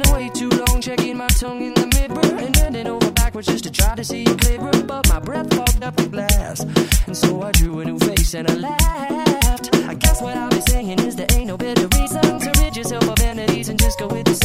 Spending way too long checking my tongue in the mirror and bending over backwards just to try to see it clearer. But my breath fogged up with glass, and so I drew a new face and I laughed. I guess what I've been saying is there ain't no better reason to rid yourself of vanities and just go with the